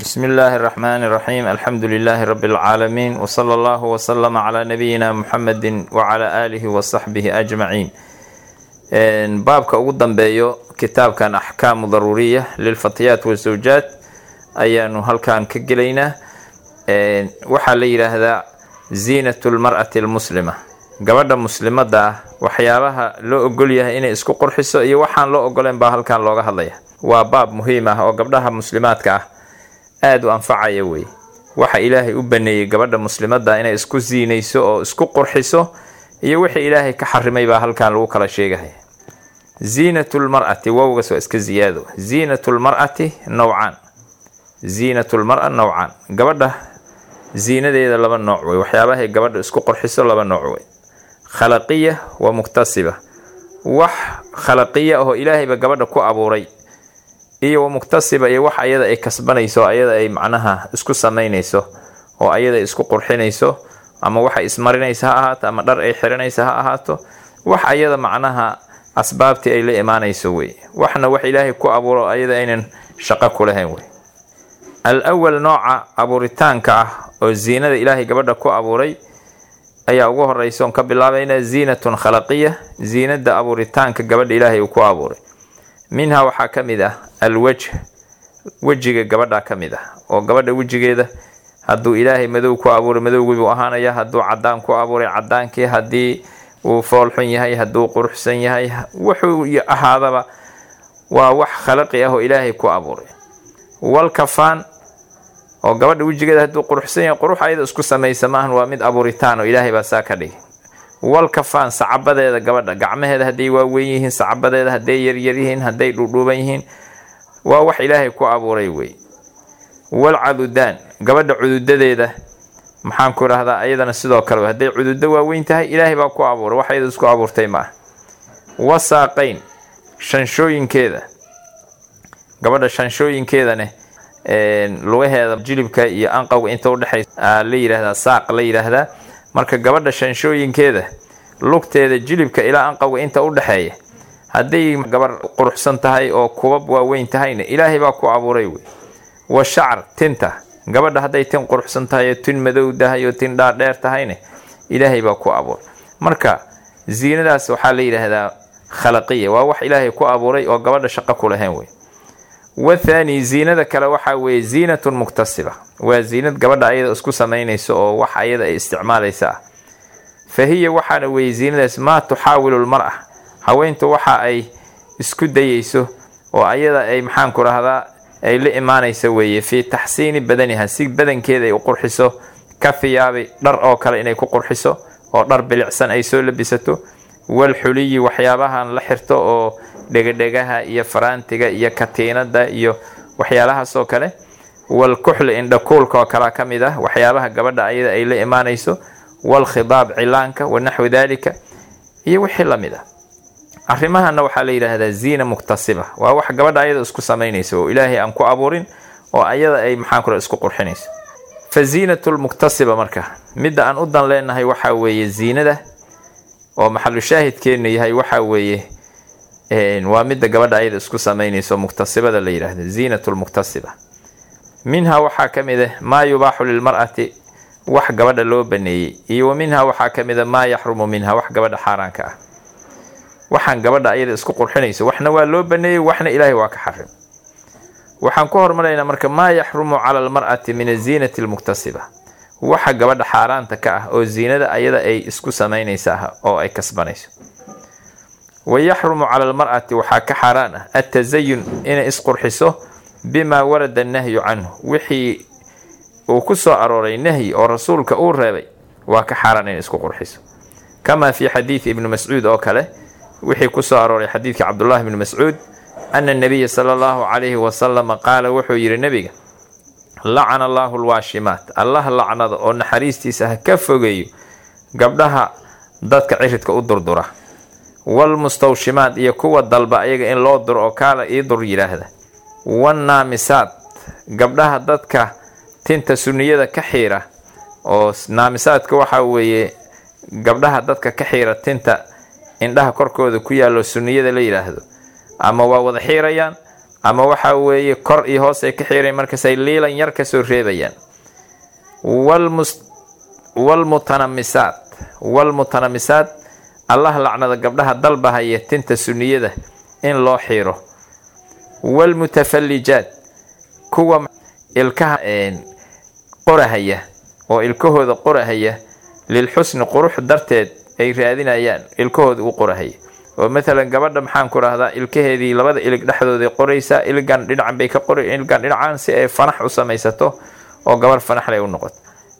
بسم الله الرحمن الرحيم الحمد لله رب العالمين وصلى الله وسلم على نبينا محمد وعلى آله وصحبه أجمعين baabka ugu dambeeyo kitaabkan axkaamu daruuriya lilfatiyaat wazawjaat ayaanu halkan ka gelaynaa waxaa la yidhaahdaa ziinatu lmar'ati almuslima gabadha muslimadda ah waxyaabaha loo ogol yahay inay isku qurxiso iyo waxaan loo ogoleen baa halkan looga hadlaya waa baab muhiim ah oo gabdhaha muslimaadka ah aada u anfacaya wey waxa ilaahay u baneeyey gabadha muslimadda inay isku ziinayso oo isku qurxiso iyo wixii ilaahay ka xarimay baa halkan lagu kala sheegahaya ziinatu lmar'ati wowgas waa iska ziyaado. Ziinatu lmar'ati nowcaan ziinatu lmar'a nowcaan gabadha ziinadeeda laba nooc wey waxyaabahay gabadha isku qurxiso laba nooc wey khalaqiya wa muktasiba wax khalaqiya oo ilaahayba gabadha ku abuuray iyo wa muktasiba iyo wax ayada ay kasbanayso ayada ay macnaha isku samaynayso oo ayada isku qurxinayso ama waxay ismarinaysa ha ahaato ama dhar ay xiranaysa ha ahaato wax ayada macnaha asbaabtii ay la imaanayso wey. Waxna wax ilaahay ku abuuro ayada aynan shaqo ku wey. Al awal nooca abuuritaanka ah oo ziinada ilaahay gabadha ku abuuray ayaa ugu horeysa oon ka bilaabayna ziinatun khalaqiya ziinada abuuritaanka gabadha ilaahay uu ku abuuray minhaa waxaa ka mid ah alwajh wejiga gabadha ka mid ah oo gabadha wejigeeda hadduu ilaahay madow ku abuuray madowgii buu ahaanaya hadduu cadaan ku abuuray cadaankii haddii uu foolxun yahay hadduu quruxsan yahay wuxuu ahaadaba waa wax khalaqi ah oo ilaahay ku abuuray. Walkafaan oo gabadha wejigeeda hadduu quruxsan yahay qurux ayada isku samaysa maahan waa mid abuuritaan oo ilaahay baa saa ka dhigay walkafaan sacabadeeda gabadha gacmaheeda hadday waaweyn yihiin sacabadeeda hadday yaryar yihiin hadday dhuudhuuban yihiin waa wax ilaahay ku abuuray wey. Walcadudaan gabadha cududadeeda maxaan ku idhahdaa ayadana sidoo kale hadday cududo waaweyn tahay ilaahay baa ku abuuray wax isku abuurtay maaha wasaaqayn shanshooyinkeeda. Gabadha shanshooyinkeedane lugaheeda jilibka iyo anqawga inta udhexaysa la yidhaahdaa saaq la yidhaahdaa marka gabadha shanshooyinkeeda lugteeda jilibka ilaa anqawga inta u dhexeeya hadday gabar quruxsan tahay oo kubab waaweyn tahayna ilaahay baa ku abuuray wey. Wa shacar tinta. Gabadha hadday tin quruxsan tahay oo tin madow tahay oo tin dhaadheer tahayna ilaahay baa ku abuuray. Marka ziinadaas waxaa la yidhaahdaa khalaqiya waa wax ilaahay ku abuuray oo gabadha shaqo ku lahayn wey wathaani ziinada kale waxaa weeye ziinatun muktasiba waa ziinad gabadha ayada isku samaynayso oo wax ayada ay isticmaalaysa fa hiya waxaana weeye ziinadaas maa tuxaawilu lmar-a haweentu waxa ay isku dayayso oo ayada ay maxaanku rahdaa ay la imaanayso weeye fii taxsiini badaniha. Si badankeeda ay u qurxiso ka fiyaabi dhar oo kale inay ku qurxiso oo dhar bilicsan ay soo labisato walxuliyi waxyaabahan la xirto oo dhegadhegaha iyo faraantiga iyo katiinada iyo waxyaalahaasoo kale. Walkuxli indhakuulka oo ka mid ah waxyaabaha gabadha ayada ay la imaanayso. Walkhidaab cilaanka wanaxwi daalika iyo wixii la mid ah. Arrimahana waxaa la yidhaahdaa ziina muktasiba waa wax gabadha ayada isku samaynaysa oo ilaahay aan ku abuurin oo ayada ay maxaanku isku qurxinayso. Fa ziinatu lmuktasiba marka midda aan u dan leenahay waxaa weeye ziinada oo maxalu shaahidkeenu yahay waxaa weeye waa midda gabadha ayada isku samaynayso muktasibada la yidhaahdo ziinatu lmuktasiba minhaa waxaa ka mid ah maa yubaaxu lilmar'ati wax gabadha loo baneeyey iyo wa minhaa waxaa ka mid a maa yaxrumu minha wax gabadha xaaraanka ah. Waxaan gabadha ayada isku qurxinayso waxna waa loo baneeyey waxna ilaahay waa ka xarim. Waxaan ku hormaraynaa marka maa yaxrumu cala almar'ati min aziinati almuktasiba waxa gabadha xaaraanta ka ah oo ziinada ayada ay isku samaynaysa ah oo ay kasbanayso. Wa yaxrumu cala almar'ati waxaa ka xaaraan ah attasayun inay isqurxiso bimaa warada annahyu canhu. Wixii uu ku soo arooray nahyi oo rasuulka uu reebay waa ka xaaraan inay isku qurxiso. Kamaa fii xadiidi ibni mascuud oo kale wixii ku soo arooray xadiidka cabdullahi bni mascuud ana nabiya sala allahu calayhi wasalama qaala wuxuu yidhi nebiga lacana allaahu alwaashimaat. Allah lacnada oo naxariistiisa ha ka fogeeyo gabdhaha dadka ciridka u durdura. Walmustawshimaad iyo kuwa dalba ayaga in loo duro oo kaala ii dur yidhaahda wannaamisaad gabdhaha dadka tinta sunniyada ka xiira oo naamisaadka waxaa weeye gabdhaha dadka ka xiira tinta indhaha korkooda ku yaallo sunniyada la yidhaahdo ama waa wada xiirayaan ama waxa weeye kor iyo hoos ay ka xiireen markaasay liilan yar ka soo reebayaan. Walmutanamisaat walmutanamisaat allah lacnada gabdhaha dalbahaya tinta sunniyada in loo xiiro walmutafallijaat kuwa ilkaha qorahaya oo ilkahooda qorahaya lilxusni qurux darteed ay raadinayaan ilkahooda u qorahaya oo maalan gabadha maxaan ku rahdaa ilkaheedii labada ilig dhexdooday qoraysaa iligan dhinacan bay ka qora iligan dhinacaan si ay fanax u samaysato oo gabar fanaxlay u noqoto.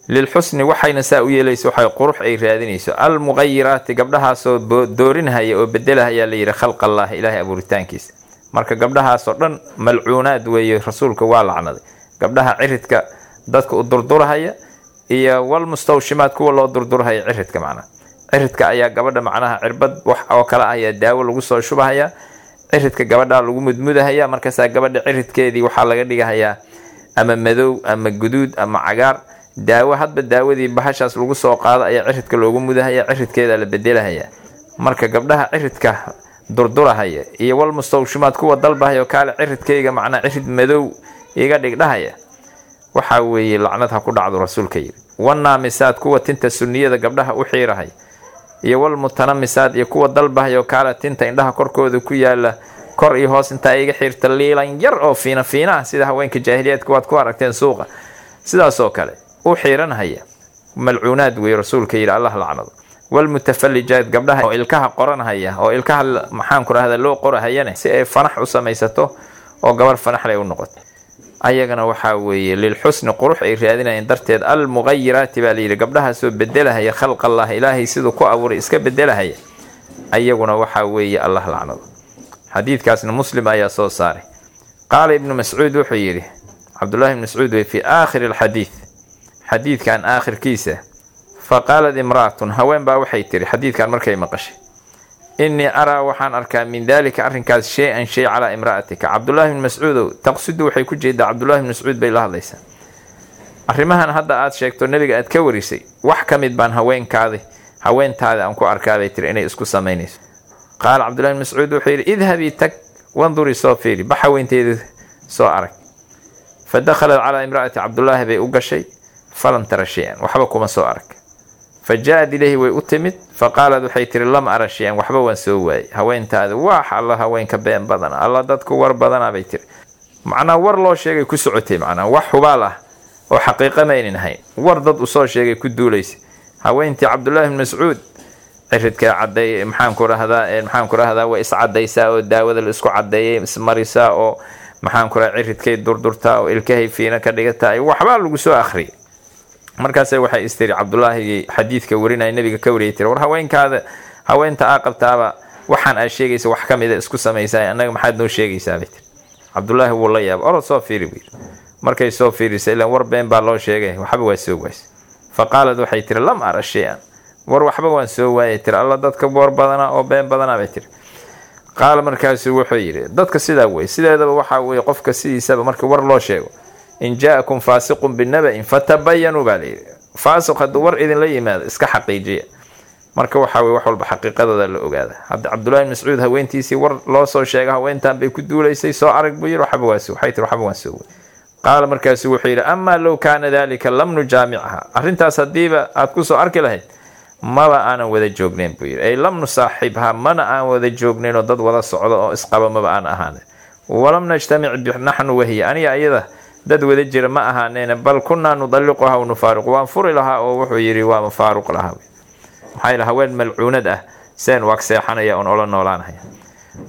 Lilxusni waxayna saa u yeelaysa waxay qurux ay raadinayso. Almuqayiraati gabdhahaasoo doorinhaya oo bedelahaya la yidhi khalq allah ilaahay abuuritaankiisa. Marka gabdhahaasoo dhan malcuunaad weeye rasuulka waa lacnaday. Gabdhaha ciridka dadka u durdurahaya iyo walmustawshimaad kuwa loo durdurhaya ciridka macnaha ciridka ayaa gabadha macnaha cirbad wax oo kale ayaa daawo lagu soo shubahaya. Ciridka gabadhaa lagu mudmudahaya markaasaa gabadha ciridkeedii waxaa laga dhigahayaa ama madow ama guduud ama cagaar. Daawo hadba daawadii bahashaas lagu soo qaado ayaa ciridka loogu mudahaya ciridkeeda la bedelahaya marka gabdhaha ciridka durdurahaya iyo walmustawshimaad kuwa dalbahaya oo kaale ciridkayga macnaa cirid madow iga dhigdhahaya waxaa weeye lacnad ha ku dhacdo rasuulka yidhi. Wannaamisaad kuwa tinta sunniyada gabdhaha u xiirahay iyo walmutanamisaad iyo kuwa dalbahaya oo kaale tinta indhaha korkooda ku yaalla kor iyo hoos intaa iga xiirta liilan yar oo fiina fiina ah sida haweenka jaahiliyaadka waad ku aragteen suuqa. Sidaasoo kale u xiiranhaya malcuunaad weeye rasuulka yidhi allah lacnado. Walmutafallijaad gabdhaha oo ilkaha qoranhaya oo ilkaha maxaan ku rahda loo qorahayane si ay fanax u samaysato oo gabar fanaxlay u noqoto ayagana waxaa weeye lilxusni qurux ay raadinayeen darteed almuqayiraati baa layidhi gabdhahaasoo bedelahaya khalq allah ilaahay siduu ku abuuray iska bedelahaya ayaguna waxaa weeye allah lacnado. Xadiidkaasna muslim ayaa soo saaray. Qaala ibnu mascuud wuxuu yidhi cabdullahi ibn mascuud wey fii aakhiri alxadiid. Xadiidkan aakhirkiisa fa qaalat imra'atun haween baa waxay tiri xadiidkan markay maqashay innii araa waxaan arkaa min daalika arrinkaas shay-an shay calaa imra'atika. Cabdullaahi bn mascuudow taqsudu waxay ku jeedaa cabdullahi bn mascuud bay la hadlaysaa. Arrimahan hadda aad sheegto nebiga aad ka warisay wax ka mid baan haweenkaadi haweentaada aan ku arkaabay tiri inay isku samaynayso. Qaala cabdullahi bn mascuud wuxuu yidhi idhabii tag wandurii soo fiiri. Bax haweynteeda soo arag. Fa dakhalat calaa imra'ati cabdullaahi bay u gashay falan tara shay-an waxba kuma soo arag fa ja-ad ilayhi way u timid fa qaalad waxay tiri lam ara shay-an waxba waan soo waayey haweentaada waax alla haweenka been badana alla dadku war badana bay tiri macnaa war loo sheegay ku socotay macnaa wax hubaal ah oo xaqiiqa maynin hayn war dad u soo sheegay ku duulaysa haweentii cabdullaahi bn mascuud ciridka caday maxaanku rahdaa maxaanku rahdaa way iscadaysaa oo daawada la isku cadeeyay ismarisaa oo maxaanku raha ciridkay durdurtaa oo ilkahay fiina ka dhigataa waxbaa lagu soo akhriyay markaase waxay istiri cabdulaahigii xadiidka warinaya nabiga ka wariyay tiri war haweenkaada haweenta aa qabtaaba waxaan aad sheegaysa wax ka mida isku samaysaa annaga maxaad noo sheegaysaa bay tiri cabdulaahi wuu la yaaba orod soo fiiri buu yidhi. Markay soo fiirisa ilaan war been baa loo sheegay waxba waa soo waaysa fa qaalad waxay tiri lam ara shay-an. War waxba waan soo waayay tiri. Alla dadka war badana oo been badana bay tiri. Qaala markaasu wuxuu yidhi dadka sidaa wey sideedaba waxaa weye qofka sidiisaba marka war loo sheego in jaa-akum faasiqun binaba-in fatabayanuu baa layidhi faasiq hadduu war idinla yimaado iska xaqiijiya. Marka waxaa weye wax walba xaqiiqadooda la ogaada. Hadda cabdullahi bn mascuud haweentiisii war loo soo sheega haweentan bay ku duulaysay soo arag buu yidhi waxba waa waxay tiri waxba waan soo wey. Qaala markaasu wuxuu yidhi amaa low kaana dalika lam nujaamicha arrintaas haddiiba aad ku soo arki lahayd maba aanan wada joognayn buu yidhi. Ay lam nusaaxibha mana aan wada joognaynoo dad wada socdo oo isqaba maba aan ahaanin walam najtamic naxnu wahiya aniga iyada dad wada jira ma ahaaneene bal kunaa nudalliquha nufaariqu waan furi lahaa oo wuxuu yidhi waa mafaaruq lahaa maxaa haween malcuunad ah seen waag seexanaya oon ola noolaanaya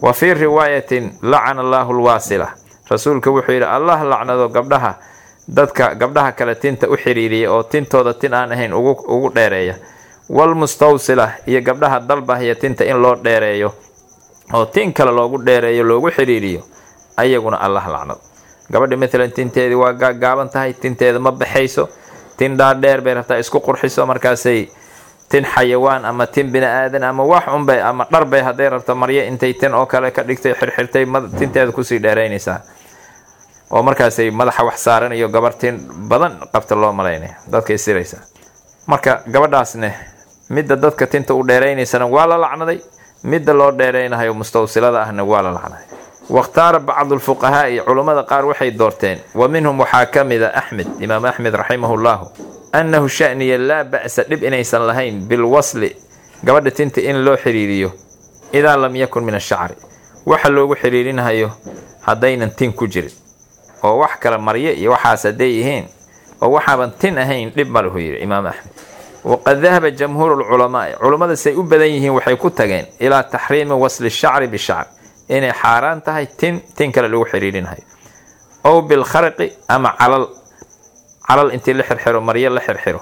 wa fii riwaayatin lacana allaahu lwaasila rasuulka wuxuu yidhi allah lacnado gabdhaha dadka gabdhaha kale tinta u xiriiriya oo tintooda tin aan ahayn ugu dheereeya. Walmustawsila iyo gabdhaha dalbahaya tinta in loo dheereeyo oo tin kale loogu dheereeyo loogu xiriiriyo ayaguna allah lacnado gabadha maalan tinteedii waa gaagaaban tahay tinteeda ma baxayso. Tin dhaadheer bay rabtaa isku qurxiso markaasay. Tin xayawaan ama tin bini-aadan ama wax unbay ama dharbay hadday rabto maryo intay tin oo kale ka dhigtay xirxirtay tinteeda ku sii dheeraynaysaa. Oo markaasay madaxa wax saaranayo gabar tin badan qabta loo malaynaya dadkay siraysaa. Marka gabadhaasne midda dadka tinta u dheeraynaysana waa la lacnaday midda loo dheeraynahayo mustawsilada ahna waa la lacnaday wakhtaara bacdu lfuqahaa'i culummada qaar waxay doorteen wa minhum waxaa ka mida axmed imaam axmed raximahullahu annahu sha'niya laa ba'sa dhib inaysan lahayn bilwasli gabadha tinta in loo xiriiriyo idaa lam yakun min ashacri waxa loogu xiriirinhayo haddaynan tin ku jirin oo wax kale maryo iyo waxaas hadday yihiin oo waxaaban tin ahayn dhib ma lahu yidhi imaam axmed waqad dahaba jamhuuru lculamaai culummada say u badan yihiin waxay ku tageen ilaa taxriimi wasli shacri bishacri inay xaaraan tahay tin tin kale lagu xiriirinhayo ow bilkharqi ama calal calal intii la xirxiro maryo la xirxiro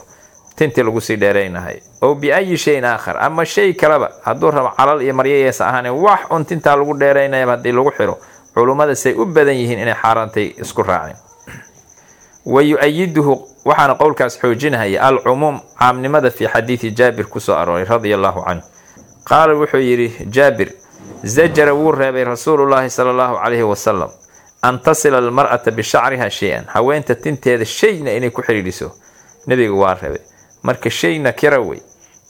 tintii lagu sii dheeraynahay. Ow biayi shayin aakhar ama shay kaleba hadduu rabo calal iyo maryo yeesa wax un tintaa lagu dheeraynayaba haddii lagu xiro culummada say u badan yihiin inay xaaraantay isku raaceen wa yu-ayiduhu waxaana qowlkaas xoojinahaya alcumuum caamnimada fii xadiidi jaabir ku soo arooray radia allahu canhu. Qaala wuxuu yidhi jaabir zajara wuu reebay rasuulullaahi sala allahu calayhi wasalam an tasila almar'ata bishacriha shay-an haweenta tinteeda shayna inay ku xidhiidhiso nebiga waa reebay marka shay nakira wey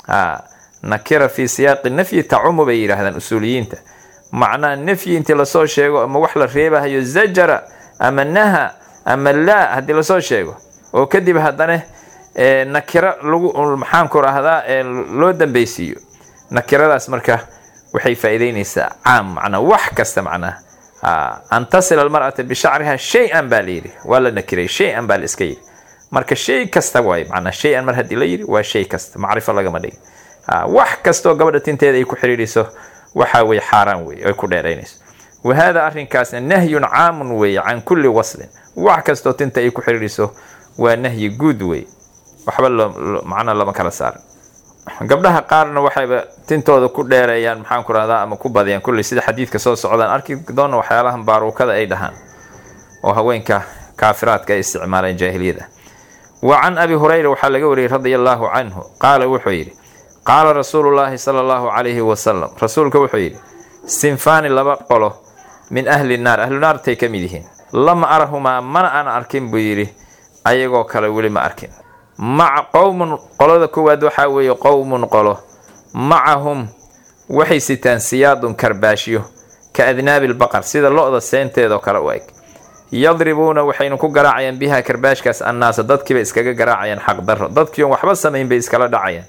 a nakira fii siyaaqi nafyi tacumu bay yidhaahdaan usuuliyiinta macnaa nafyi intii la soo sheego ama wax la reebahayo zajara ama naha ama laa haddii la soo sheego oo kadib haddana nakiro lagu maxaanku rahdaa loo dambeysiiyo nakiradaas marka waxay faa'iideynaysaa caam macnaa wax kasta macnaha an tasila almar'ata bishacriha shay-an baa layidhi waa la nakiray shay-an baa la iska yidhi. Marka shay kasta waay macnaa shay-an mar haddii la yidhi waa shay kasta macrifo lagama dhigin wax kastoo gabadha tinteeda ay ku xidhiidhiso waxaa weye xaaraan wey ay ku dheeraynayso. Wa haada arrinkaasna nahyun caamun weeye can kulli waslin. Wax kastoo tinta ay ku xidhiidhiso waa nahyi guud wey waxba macnaa lama kala saaran gabdhaha qaarna waxayba tintooda ku dheereeyaan maxaan ku rahdaa ama ku badiyaan. Kulley sida xadiidka soo socdaan arki doona waxyaalahan baaruukada ay dhahaan oo haweenka kaafiraadka ay isticmaaleen jaahiliyada wa can abi hurayra waxaa laga wariyey radia allaahu canhu qaala wuxuu yidhi qaala rasuulullaahi sala allahu calayhi wasalam rasuulka wuxuu yidhi sinfaani laba qolo min ahli naar ahlu ka mid yihiin. Lama arahumaa mana aan arkin buu yidhi ayagoo kale weli ma arkin qowmun qolada koowaad waxaa weeye qowmun qolo. Macahum waxay sitaan siyaadun karbaashyo ka adnaabi lbaqar sida lo-da seenteedoo kale u eg. Yadribuuna waxaynu ku garaacayaan bihaa karbaashkaas annaasa dadkiibay iskaga garaacayaan xaqdarro dadkiion waxba samayn bay iskala dhacayaan.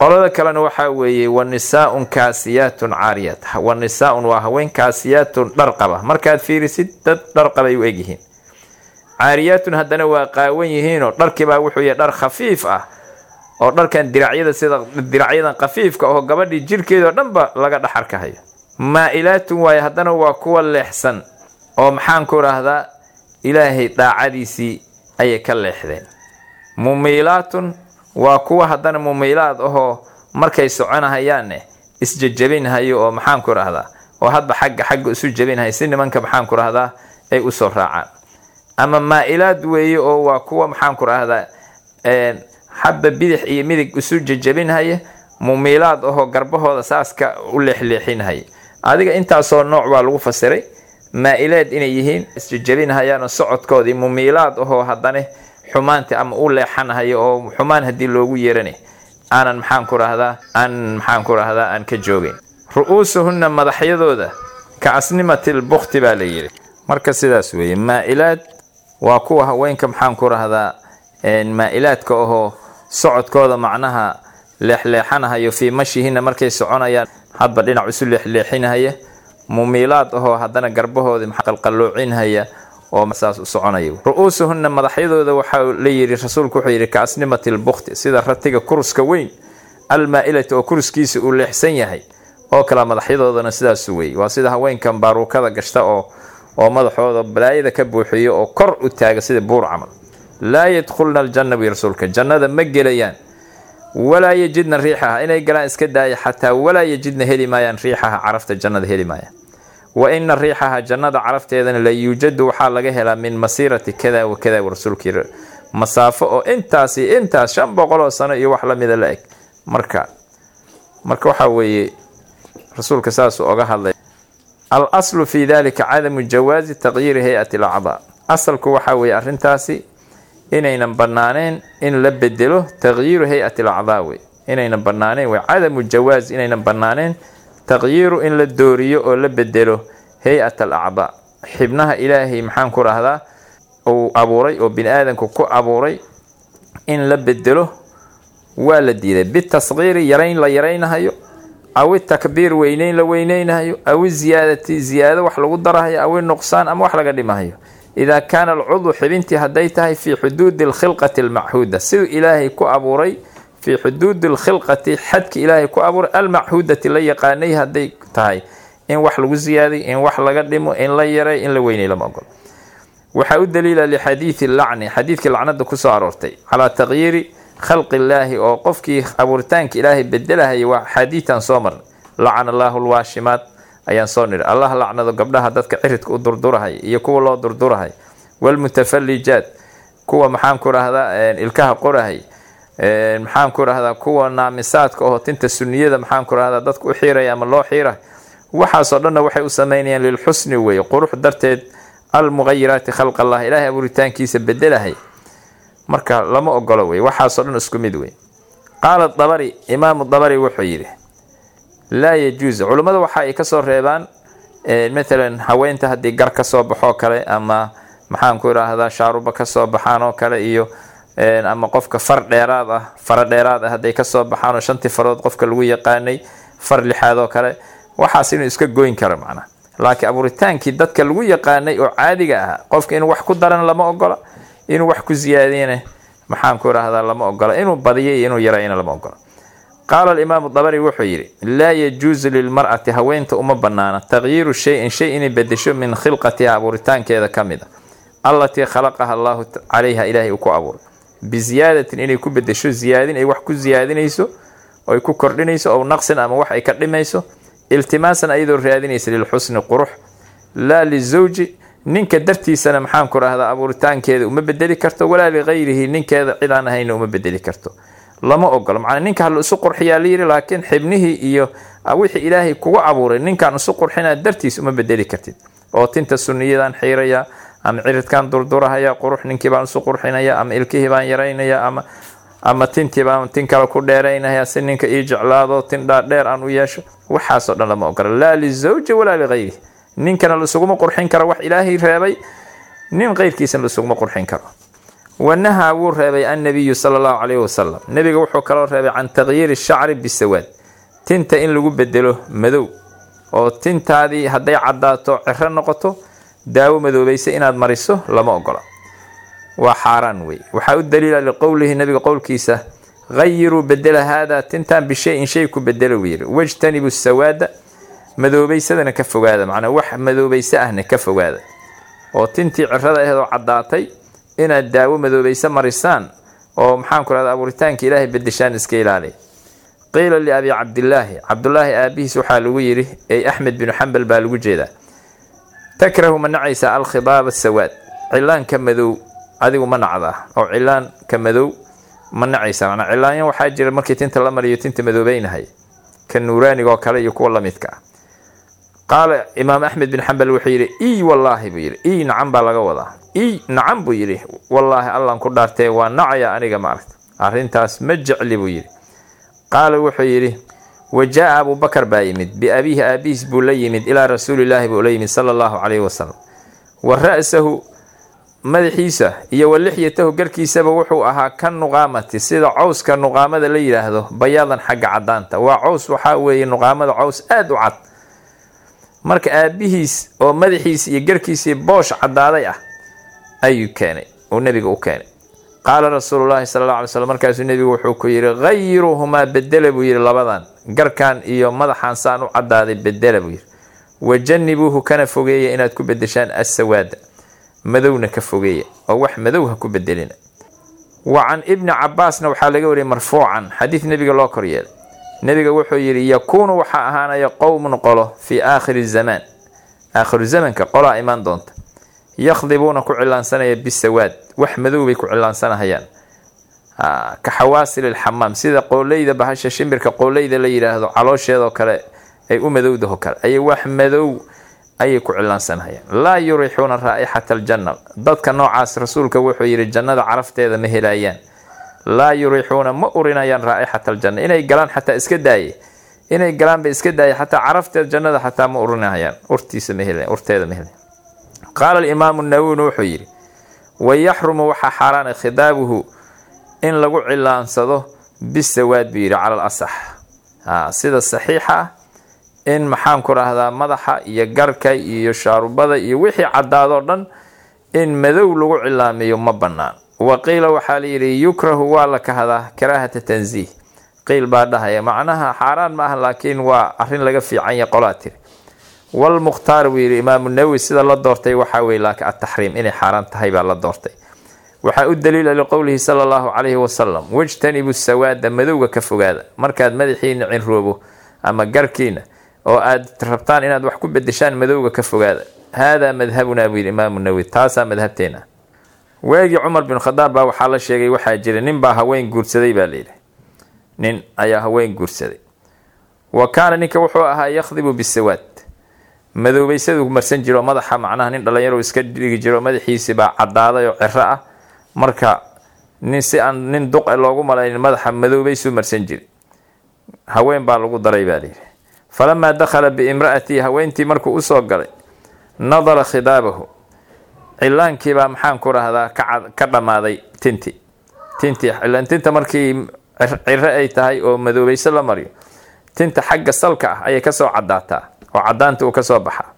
Qolada kalena waxaa weeye wa nisaa-un kaasiyaatun caariyat wa nisaa-un waa haween kaasiyaatun dharqaba. Markaad fiirisid dad dharqabay u egyihiin caariyaatun haddana waa qaawan yihiinoo dharkibaa wuxuu yahay dhar khafiif ah oo dharkan diracyada sida diracyadan khafiifka oo gabadhii jirkeedao dhanba laga dhex arkahayo maa-ilaatun waaye haddana waa kuwa leexsan oo maxaan ku rahdaa ilaahay daacadiisii ayay ka leexdeen. Mumiilaatun waa kuwa haddana mumiilaad ahoo markay soconahayaanne isjejabinhayo oo maxaan ku rahdaa oo hadba xagga xagga isu jabinhaya si nimanka maxaan ku rahdaa ay u soo raacaan ama maa-ilaad weeye oo waa kuwa maxaan ku rahdaa xabba bidix iyo midig isu jejabinhaya mumiilaad ahoo garbahooda saaska u leexleexinhaya adiga intaasoo nooc baa lagu fasiray maa-ilaad inay yihiin isjejabinhayaanoo socodkoodii mumiilaad ahoo haddana xumaanti ama u leexanhayo oo xumaan haddii loogu yeeranay aanan maxaan ku rahdaa aan maxaan ku rahdaa aan ka joogayn ru-uusuhunna madaxyadooda ka asnimatil bukti baa la yidhi. Marka sidaas weeye maa-ilaad waa kuwa haweenka maxaan ku rahdaa maa-ilaadka ahoo socodkooda macnaha leexleexanahayo fii mashihinna markay soconayaan hadba dhinac isu leexleexinhaya mumiilaad ahoo haddana garbahoodii qalqalloocinhaya oo saas u soconaya ru-uusuhunna madaxyadooda waxaa la yidhi rasuulku wuxuu yidhi ka asnimati sida ratiga kuruska weyn almaa-ilati oo kuruskiisa uu leexsan yahay. Oo kale madaxyadoodana sidaasu wey waa sida haweenkan baaruukada gashta oo oo madaxooda balaayada ka buuxiyo oo kor u taaga sida buur camal. Laa yadkhulna aljanna buy rasuulka jannada ma gelayaan. Walaa yajidna riixaha. Inay galaan iska daaya xataa walaa yajidna heli maayaan riixaha carafta jannada heli maayaan. Wa ina riixaha jannada carafteedana la yuujadu waxaa laga helaa min masiirati kada wa kada rasuulkii. Masaafo oo intaasi intaas shan boqoloo sano iyo wax lamida la eg. Marka marka waxaa weeye rasuulka saasuu oga hadlay al aslu fi dalika cadamu jawaazi taqyiiri hay'ati alacdaa. Asalku waxaa weeye arrintaasi inaynan banaaneen in la bedelo taqyiiru hay'ati alacdaa wey inaynan banaaneen wey cadamu jawaaz inaynan banaaneen taqyiiru in la dooriyo oo la bedelo hay'at alacdaa. Xibnaha ilaahay maxaan ku dhahdaa uu abuuray oo bini aadamku ku abuuray in la bedelo waa la diiday. Bitasqiiri yarayn la yaraynahayo aw itakbiir weyneyn la weyneynahayo aw iziyaadati ziyaado wax lagu darahayo aw inuqsaan ama wax laga dhimahayo. Idaa kaana alcudwu xibintii hadday tahay fii xuduudi alkhilqati almachuuda siduu ilaahay ku abuuray fii xuduudi alkhilqati xadki ilaahay ku abuuray almachuudati la yaqaanay hadday tahay. In wax lagu ziyaaday in wax laga dhimo in la yaray in la weynay lama ogolo waxaa u daliila lixadiidi lacni xadiidkii lacnada ku soo aroortay calaa taqyiiri khalqi illaahi oo qofkii abuuritaanka ilaahay bedelahaya waa axaadiitan soo marnay. Lacana allaahu lwaashimaat ayaan soo nidhi. Allah lacnado gabdhaha dadka ciridka u durdurahay iyo kuwa loo durdurahay. Walmutafallijaat kuwa maxaan ku rahdaa ilkaha qorahay. Maxaan ku rahdaa kuwa naamisaadka oo tinta suniyada maxaan ku rahdaa dadka u xiiraya ama loo xiirahay waxaasoo dhanna waxay u sameynayaan lilxusni weeye. Qurux darteed almuqayiraati khalq allah ilaahay abuuritaankiisa bedelahay marka lama ogolo wey waxaasoo dhan isku mid wey. Qaala dabari imaamu dabari wuxuu yidhi laa yajuusu culummada waxa ay ka soo reebaan matalan haweenta haddii gar ka soo baxoo kale ama maxaan ku idhaahdaa shaaruba ka soo baxaan oo kale iyo ama qofka far dheeraad ah fara dheeraad ah hadday ka soo baxaan oo shantii farood qofka lagu yaqaanay far lixaad oo kale waxaas inuu iska goyn karo macnaha laakiin abuuritaankii dadka lagu yaqaanay oo caadiga ahaa qofka inuu wax ku daran lama ogola inuu wax ku ziyaadiyana maxaan ku idhaahdaa lama ogola inuu badiyo iyo inuu yarayna lama ogola qaala alimaamu dabari wuxuu yidhi laa yajuusu lilmar'ati haweenta uma banaana taqyiiru shayin shay inay bedesho min khilqatiha abuuritaankeeda ka mid a allatii khalaqaha allaahu calayha ilaahay uu ku abuuray. Biziyaadatin inay ku bedesho ziyaadin ay wax ku ziyaadinayso oo ay ku kordhinayso ow naqsin ama wax ay ka dhimayso iltimaasan ayadoo raadinaysa lilxusni qurux. Laa lizawji ninka dartiisana maxaan ku rahdaa abuuritaankeeda uma bedeli karto walaa ligayrihi ninkeeda cid aan ahayna uma bedeli karto. Lama ogolo macnaa ninka hala isu qurxiyaa layidhi laakiin xibnihii iyo wixii ilaahay kugu abuuray ninkaan isu qurxinaa dartiis uma bedeli kartid. Oo tinta sunniyadan xiiraya ama ciridkan durdurahaya qurux ninkii baan isu qurxinaya ama ilkihii baan yaraynaya ama ama tintii baan tin kale ku dheeraynaya si ninka ii jeclaado tin dhaadheer aan u yeesho waxaasoo dhan lama ogola laa lizawji walaa ligayrihi ninkana laisuguma qurxin karo wax ilaahay reebay nin keyrkiisana laisuguma qurxin karo. Wanahaa wuu reebay annabiyu sala allahu calayhi wasalam nebiga wuxuu kaloo reebay can taqyiiri shacri bisawaad. Tinta in lagu bedelo madow oo tintaadii hadday caddaato ciro noqoto daawo madoobaysa inaad mariso lama ogola. Waa xaaraan wey waxaa u daliila liqowlihi nabiga qowlkiisa hayiruu bedela haadaa tintan bishayin shay ku bedela wuu yidhi. Wajtanibu sawaada madoobaysadana ka fogaada macnaa wax madoobaysa ahna ka fogaada. Oo tintii cirada aheedoo caddaatay inaad daawo madoobaysa marisaan oo maxaan ku rahda abuuritaanka ilaahay bedeshaan iska ilaaliya. Qiila liabi cabdilaahi cabdulaahi aabihiis waxaa lagu yidhi ey axmed binu xambal baa lagu jeedaa takrahu ma nacaysaa alkhidaaba sawaad cilaanka madow adigu ma nacdaa oo cilaanka madow ma nacaysaa. Manaa cilaanyo waxaa jira markii tinta la mariyo tinta madoobaynahay ka nuuraaniga oo kale iyo kuwa lamidka ah qaala imaam axmed bin xambal wuxuu yidhi iy wallaahi buu yidhi iy nacan baa laga wadaa. Iy nacan buu yidhi wallaahi allan ku dhaartee waa nacaya aniga maaragta arrintaas ma jecli buu yidhi. Qaala wuxuu yidhi wa jaa abubakar baa yimid biabiihi aabihiis buu la yimid ilaa rasuulilaahi buu la yimid sala allahu calayhi wasalam. Wa ra'sahu madaxiisa iyo wa lixyatahu garkiisaba wuxuu ahaa ka nuqaamati sida cowska nuqaamada la yidhaahdo bayaadan xagga caddaanta. Waa cows waxaa weeye nuqaamada cows aada u cad marka aabihiis oo madaxiisi iyo garkiisii boosh caddaaday ah ayuu keenay uu nebiga u keenay. Qaala rasuululahi sala alla alay slam markaasuu nebigu wuxuu ku yidhi hayiruhumaa bedela buu yidhi labadan garkan iyo madaxan saan u caddaaday bedela buu yidhi. Wajanibuuhu kana fogeeya inaad ku bedeshaan assawaada madowna ka fogeeya oo wax madow ha ku bedelina wa can ibni cabaasna waxaa laga wariyay marfuucan xadiid nebiga loo koryeelay nebiga wuxuu yidhi yakuunu waxaa ahaanaya qowmun qolo fii aakhiri zamaan aakhiru zamanka qolaa imaan doonta. Yakhdibuuna ku cilaansanaya bisawaad. Wax madow bay ku cilaansanahayaan. Ka xawaasil ilxamaam sida qooleyda bahasha shimbirka qooleyda la yidhaahdo caloosheedoo kale ay u madowdaho kale ayay wax madow ayay ku cilaansanahayaan. Laa yurixuuna raa'ixata aljanna. Dadka noocaas rasuulka wuxuu yidhi jannada carafteeda ma helayaan laa yurixuuna ma urinayaan raa'ixata aljanna. Inay galaan xataa iska daaye. Inay galaan bay iska daaya xataa carafteed jannada xataa ma urinahayaan urtiisa ma hel urteeda ma helen qaala alimaamu nawowina wuxuu yidhi wayaxrumu waxaa xaaraana khidaabuhu in lagu cilaansado bisawaad buu yidhi cala al asax sida saxiixa ah in maxaan ku rahdaa madaxa iyo garka iyo shaarubada iyo wixii caddaadoo dhan in madow lagu cilaamiyo ma bannaan wa qiila waxaa layidhi yukrahu waa la kahdaa karaahata tansiih qiil baa dhahaya macnaha xaaraan ma aha laakiin waa arrin laga fiican ya qolaa tiri walmukhtaar buu yidhi imaamu nawowi sida la doortay waxaa weye laakiin ataxriim inay xaaraan tahay baa la doortay. Waxaa u daliila liqowlihi sala allahu calayhi wasalam wajtanibu sawaada madowga ka fogaada. Markaad madaxiina cinroobo ama garkiina oo aad rabtaan inaad wax ku bedeshaan madowga ka fogaada. Haadaa madhabunaa buu yidhi imaamu nawowi taasaa madhabteena waagii cumar bin khadaab baa waxaa la sheegay waxaa jira nin baa haween guursaday baa layidhi nin ayaa haween guursaday. Wa kaana ninka wuxuu ahaa yakhdibu bisawaad. Madoobaysaduu marsan jiro madaxa macnaha nin dhalinyaro iska dhigi jiro madaxiisi baa cadaaday oo ciro ah. Marka nin si aan nin duqe loogu malaynin madaxa madoobaysuu marsan jiri haween baa lagu daray baa layidhi falamaa dakhala biimra'atii haweentii markuu u soo galay nadara khidaabahu cilaankiibaa maxaan ku rahdaa ka dhammaaday tinti. Tinti cilaan tinta markii ciro ay tahay oo madoobayso la mariyo tinta xagga salka ah ayay ka soo cadaataa oo cadaanta uu ka soo baxaa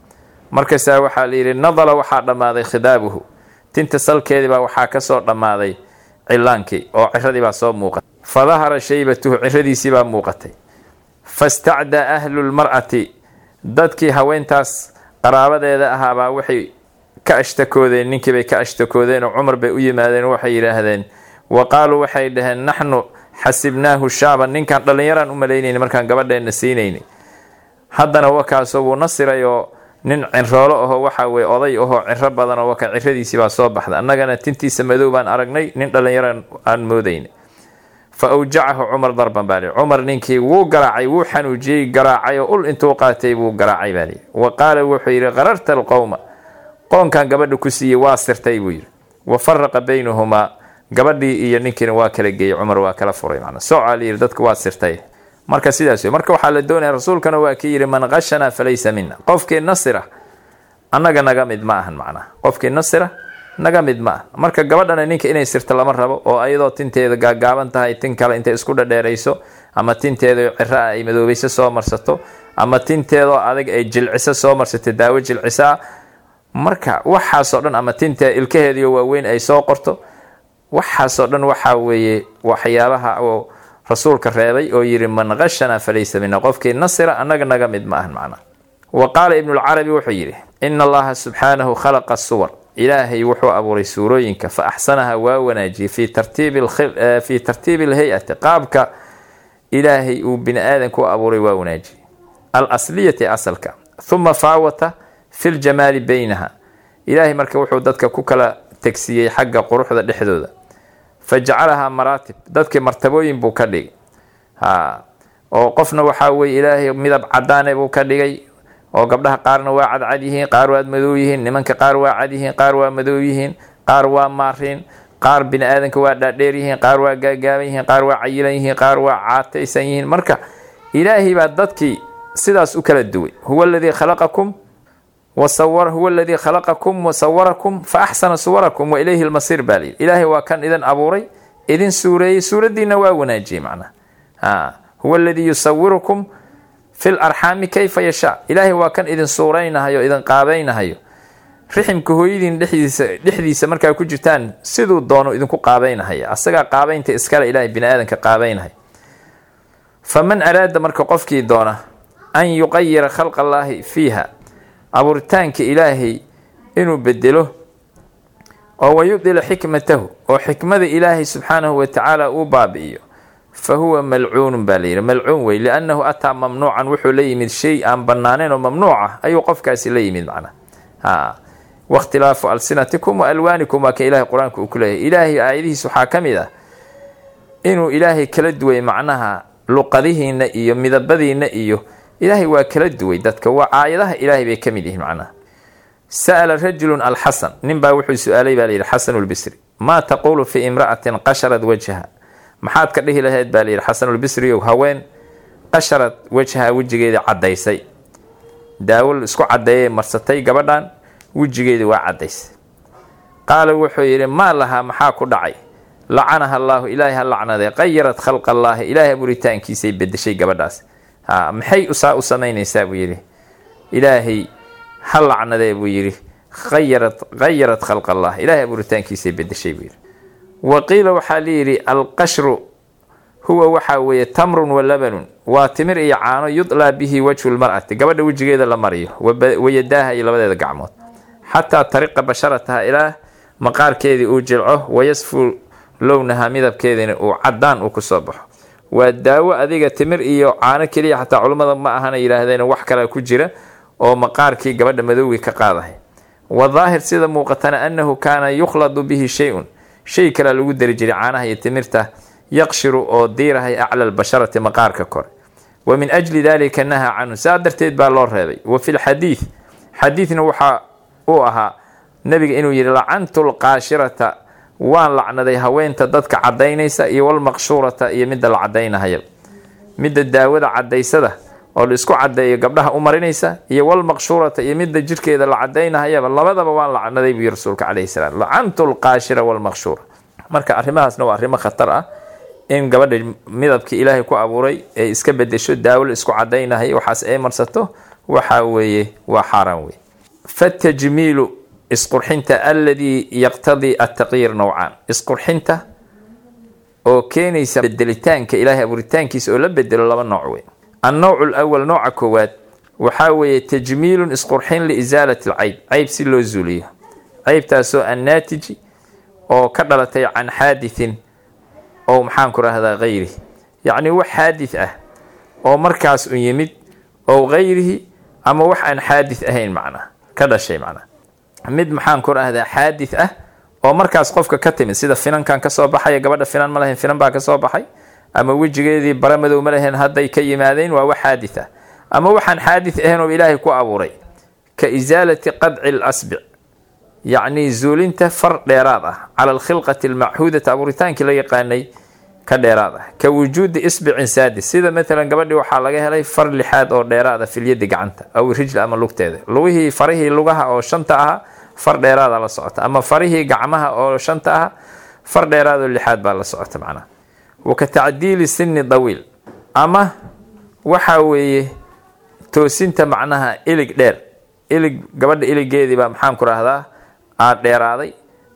markaasaa waxaa layidhi nadala waxaa dhammaaday khidaabuhu. Tinta salkeediibaa waxaa ka soo dhammaaday cilaankii oo ciradiibaa soo muuqatay. Fa dahara shaybatuhu ciradiisiibaa muuqatay. Fastacdaa ahlulmar'ati dadkii haweentaas qaraabadeeda ahaabaa waxay ka ashtakoodeen ninkiibay ka ashtakoodeen oo cumar bay u yimaadeen waxay yidhaahdeen wa qaaluu waxay dhaheen naxnu xasibnaahu shaaban ninkaan dhallinyaraan u malaynayni markaan gabadheenna siinayni haddana wakaasoo wuu nasiray oo nin cinroolo ahoo waxa weye oday ahoo ciro badan oo waka ciradiisii baa soo baxda annagana tintiisa madow baan aragnay nin dhallinyaraan aan moodayna fa awjacahu cumar darban baa lii cumar ninkii wuu garaacay wuu xanuujiyey garaacay oo ul intuu qaatay buu garaacay baa lii wa qaala wuxuu yidhi qararta alqowma qoonkan gabadha ku siiyey waa sirtay buu yidhi. Wa faraqa baynahumaa gabadhii iyo ninkiina waa kala geeyey cumar waa kala furay macnaa socaa layidhi dadka waa sirtay marka sidaas marka waxaa la doonaya rasuulkana waa kii yidhi man qashanaa falaysa mina qofkii nasira annaga naga mid ma ahan macnaha qofkii nasira naga mid ma aha marka gabadhana ninka inay sirta lama rabo oo ayadoo tinteeda gaagaaban tahay tin kale intay isku dhadheerayso ama tinteeda ciro ah ay madoobayso soo marsato ama tinteedoo adag ay jilciso soo marsato daawo jilcisaa marka waxaasoo dhan ama tinta ilkaheediyo waaweyn ay soo qorto waxaasoo dhan waxaa weeye waxyaabaha oo rasuulka reebay oo yidhi man qashana falaysa mina qofkii nasira annaga naga mid ma ahan macnaha wa qaala ibnulcarabi wuxuu yidhi ina allaha subxaanahu khalaqa suwar. Ilaahay wuxuu abuuray suurooyinka fa axsanaha waa wanaajiyey fii tartiibi alhay-ati qaabka ilaahay uu bini aadanka u abuuray waa wanaajiyey al asliyati asalka huma faawata fi ljamaali baynaha. Ilaahay marka wuxuu dadka ku kala tegsiiyey xagga quruxda dhexdooda. Fa jacalahaa maraatib dadkii martabooyin buu ka dhigay. Oo qofna waxaa weye ilaahay midab cadaane buu ka dhigay oo gabdhaha qaarna waa cadcad yihiin qaar waa madow yihiin nimanka qaar waa cad yihiin qaar waa madow yihiin qaar waa maariin qaar bini aadanka waa dhaadheer yihiin qaar waa gaagaaban yihiin qaar waa cayilan yihiin qaar waa caataysan yihiin. Marka ilaahay baa dadkii sidaas u kala duway. Huwa aladii khalaqakum huwa aladii khalaqakum wasawarakum fa axsana suwarakum wa ilayhi lmasiir baa layidhi ilaahay waa kan idin abuuray idin suureeyey suuraddiina waa wanaajiyey macnaha huwa aladii yusawirukum fi larxaami kayfa yashaa ilaahay waa kan idin suuraynahayo idin qaabaynahayo riximka hooyadiin dhexdiisa dhexdiisa markaa ku jirtaan siduu doono idinku qaabaynahaya asagaa qaabaynta iskale ilahay bini aadanka qaabaynahaya faman araada marka qofkii doona an yuqayira khalqa allaahi fiiha abuuritaanka ilaahay inuu bedelo oo wayudila xikmatahu oo xikmada ilaahay subxaanahu watacaala uu baabi'iyo. Fa huwa malcuunun baa layidhi malcuun wey liannahu ataa mamnuucan wuxuu la yimid shay aan banaanayn oo mamnuuc ah ayuu qofkaasi la yimid macnaa ha wakhtilaafu alsinatikum wa alwaanikum waa kan ilahay qur'aanka uu ku leeyahay. Ilaahay aayadihiis waxaa ka mid ah inuu ilaahay kala duway macnaha luqadihiina iyo midabadiina iyo ilaahay waa kala duway dadka waa aayadaha ilaahay bay ka mid yihiin macnaha sa'ala rajulun alxasan nin baa wuxuu su'aalay baa layidhi xasanu lbisri maa taquulu fi imra'atin qasharad wajha maxaad ka dhihi lahayd baa layidhi xasanulbisriyow haween qasharad wejhaa wejigeeda caddaysay. Daawo la isku caddeeyay marsatay gabadhan wejigeedii waa caddaysay. Qaala wuxuu yidhi maa lahaa maxaa ku dhacay? Lacanaha allaahu ilaahay ha lacnadee. Qayarat khalqa allaahi ilaahay abuuritaankiisay bedeshay gabadhaas. ha maxay usaa u samaynaysaa? buu yidhi. Ilaahay ha lacnadee? buu yidhi. Qayarat qayarat khalqa allah. Ilaahay abuuritaankiisay bedeshay buu yidhi. Wa qiila waxaa layidhi alqashru huwa waxaa weeye tamrun wa labanun. Waa timir iyo caano yudlaa bihi wajhu lmar'ati gabadha wejigeeda la mariyo wayadaaha iyo labadeeda gacmood. Xataa tariqa basharataha ilaa maqaarkeedii uu jilco wayasfu lownaha midabkeedina uu cadaan uu ku soo baxo waa daawo adiga timir iyo caano keliya xataa culummada ma ahana yidhaahdeen wax kale ku jira oo maqaarkii gabadha madowgii ka qaadahay. Wadaahir sida muuqatana annahu kaana yukhladu bihi shay-un. Shay kalea lagu dari jiray caanaha iyo timirta yaqshiru oo diirahay acla albasharati maqaarka kore. Wa min ajli dalika nahaa canhu. Saa darteed baa loo reebay. Wa fi lxadiid xadiidna waxa uu ahaa nabiga inuu yidhi lacantu lqaashirata waan lacnaday haweenta dadka cadaynaysa iyo walmaqshuurata iyo midda la cadaynahaya midda daawada cadaysada oo la isku cadeeyo gabdhaha u marinaysa iyo walmaqshuurata iyo midda jirkeeda la cadaynahayaba labadaba waan lacnaday buu rasuulka caleyhi salaam. Lacantu lqaashira walmaqshuura marka arrimahaasna waa arrimo khatar ah in gabadha midabkii ilaahay ku abuuray ee iska bedesho daawo la isku cadaynahay waxaas ay marsato waxa weeye waa xaaraan wey fatajmiilu isqurxinta aladii yaqtadii ataqyiir nowcaan isqurxinta oo keenaysa bedelitaanka ilaahay abuuritaankiisa oo la bedelo laba nooc wey annowcu lwal nooca koowaad waxaa weeye tajmiilun isqurxin liisaalati alcayb cayb si loo zuuliyo. Caybtaasoo annaatiji oo ka dhalatay can xaadithin oo maxaan ku rahdaa hayri yacni wax xaadith ah oo markaas u yimid oo hayrihi ama wax aan xaadith ahayn macnaa ka dhashay macnaa mid maxaan ku rahdaa xaadith ah oo markaas qofka ka timid sida finankan ka soo baxaya gabadha finan ma lahayn finan baa ka soo baxay ama wejigeedii bara madow ma lahayn hadday ka yimaadeen waa wax xaadith ah. Ama waxaan xaadith ahayn oo ilaahay ku abuuray ka isaalati qadci lasbic yacni zuulinta far dheeraad ah cala alkhilqati almachuudati abuuritaankii la yaqaanay ka dheeraad ah ka wujuudi isbicin saadis sida maalan gabadhii waxaa laga helay far lixaad oo dheeraad ah filyadi gacanta aw rijla ama lugteeda. Lugihii farihii lugaha oo shanta aha far dheeraada la socota. Ama farihii gacmaha oo shanta aha far dheeraadoo lixaad baa la socota macnaha wa ka tacdiili sini dawiil. Ama waxaa weeye toosinta macnaha ilig dheer. Ilig gabadha iligeedii baa maxaan ku rahdaa aad dheeraaday.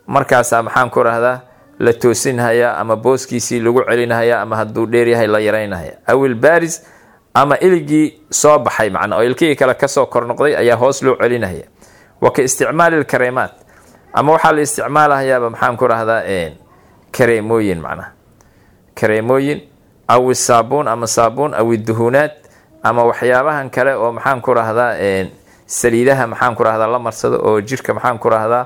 Markaasaa maxaan ku rahdaa la toosinhayaa ama booskiisii lagu celinhayaa ama hadduu dheeryahay la yaraynahaya awil baris ama iligii soo baxay macnaa oo ilkihii kale ka soo kor noqday ayaa hoos loo celinahaya wa ka isticmaali lkareemaat ama waxaa la isticmaalahayaaba maxaan ku rahdaa kareemooyin macnaha kareemooyin awi saabuun ama saabuun awi duhunaad ama waxyaabahan kale oo maxaan ku rahdaa saliidaha maxaan ku rahdaa la marsado oo jirka maxaan ku rahdaa